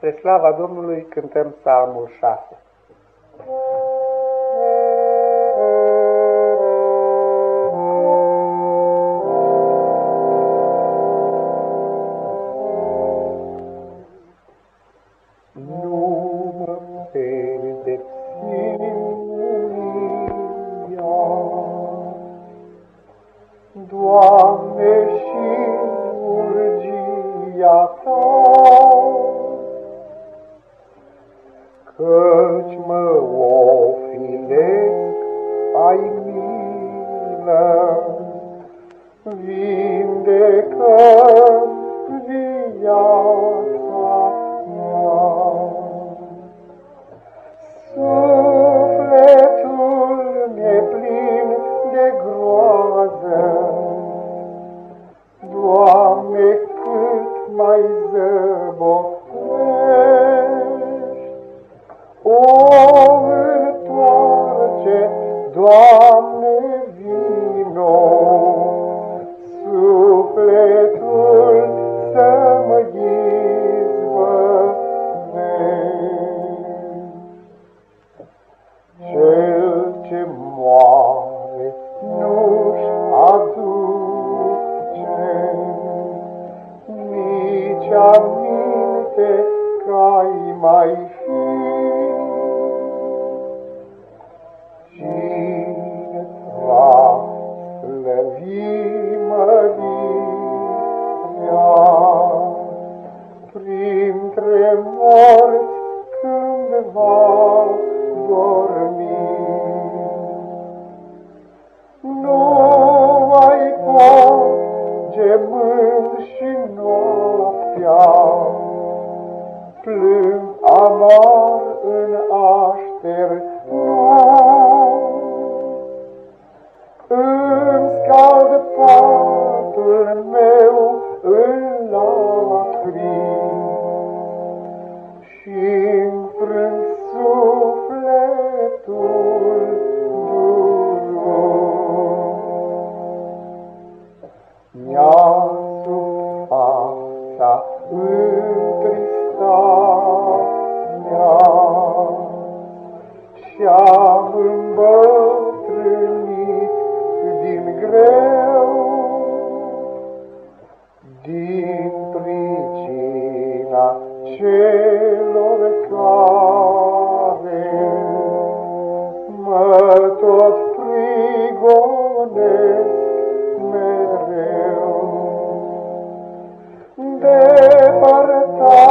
Spre slava Domnului cântăm psalmul 6. Nu mă Doamne, și urgia Ta, Căci mă ofilesc ai milă, Vindecă mai fi. Cine va slăvi mărirea printre morți când va dormi? Nu ai pot gemând și noaptea, plâng amar în așternut. Îmi scald patul meu în lacrimi și-mi și-am îmbătrânit din greu, din pricina celor care mă tot prigonesc mereu. Depărtați-vă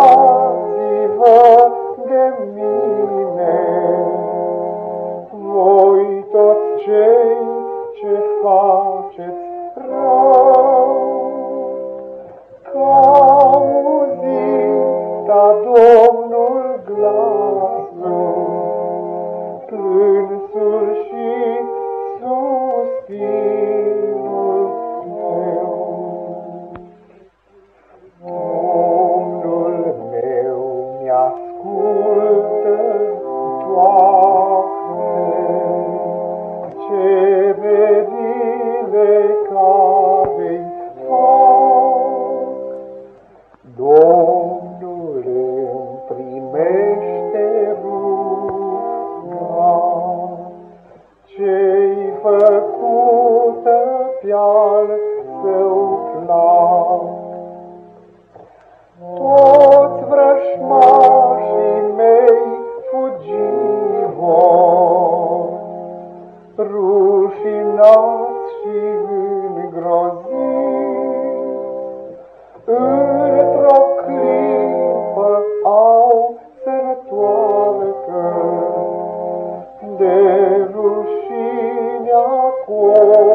Domnul meu mi-ascultă rușinați și îngroziți, într-o clipă au să de rușinea cor.